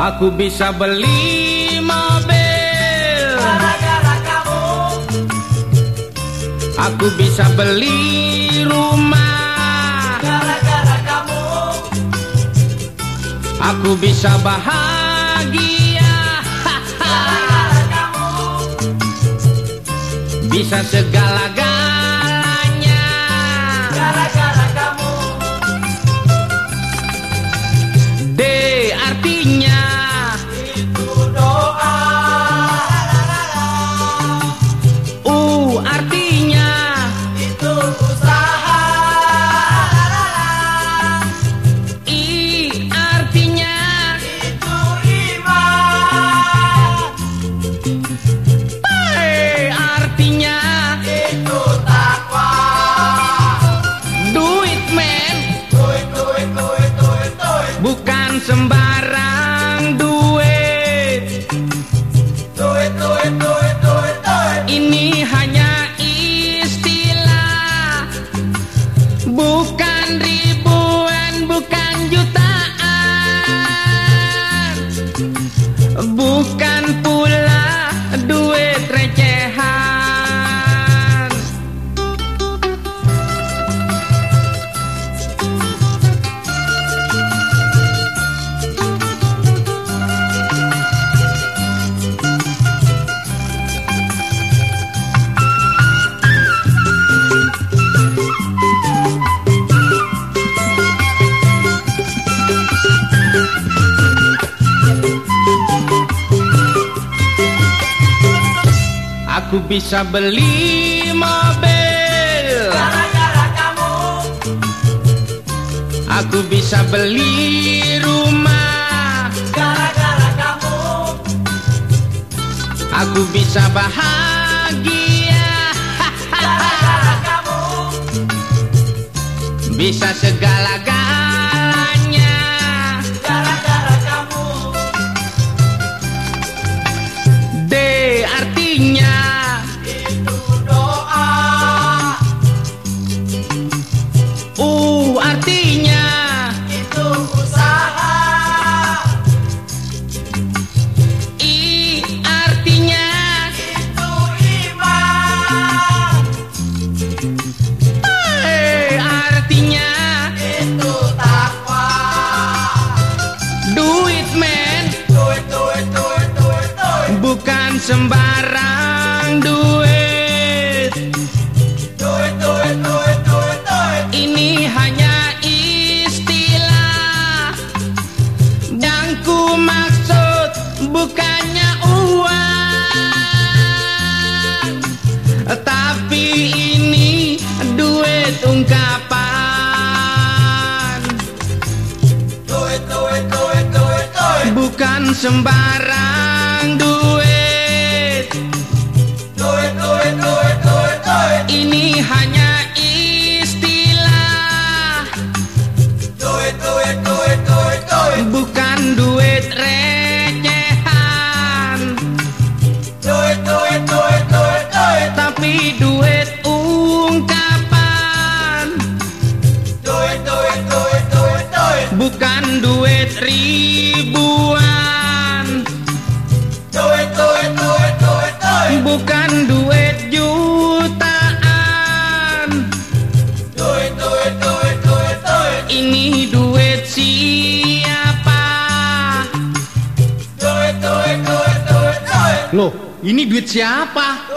Aku bisa beli mobil. Gara-gara kamu. Aku bisa beli rumah. Gara-gara kamu. Aku bisa bahagia. Gara-gara kamu. Bisa segala-galanya Ribuan, bukan jutaan. Bukan pula duit recehan Aku bisa beli mobil. Gara-gara kamu. Aku bisa beli rumah. Gara-gara kamu. Aku bisa bahagia. Gara-gara kamu. Bisa segala-galanya sembarang duit. Tuit, tuit, tuit, tuit, tuit Ini hanya istilah. Yang ku maksud bukannya uang. Tapi ini duit ungkapan. Bukan sembarang duit hanya istilah. Tuit, tuit, tuit, tuit, tuit Bukan duit recehan. Tuit, tuit, tuit, tuit, tuit Tapi duit ungkapan. Tuit, tuit, tuit, tuit, tuit Bukan duit ribuan. Tuit, tuit, tuit, tuit, tuit Bukan ini duit siapa?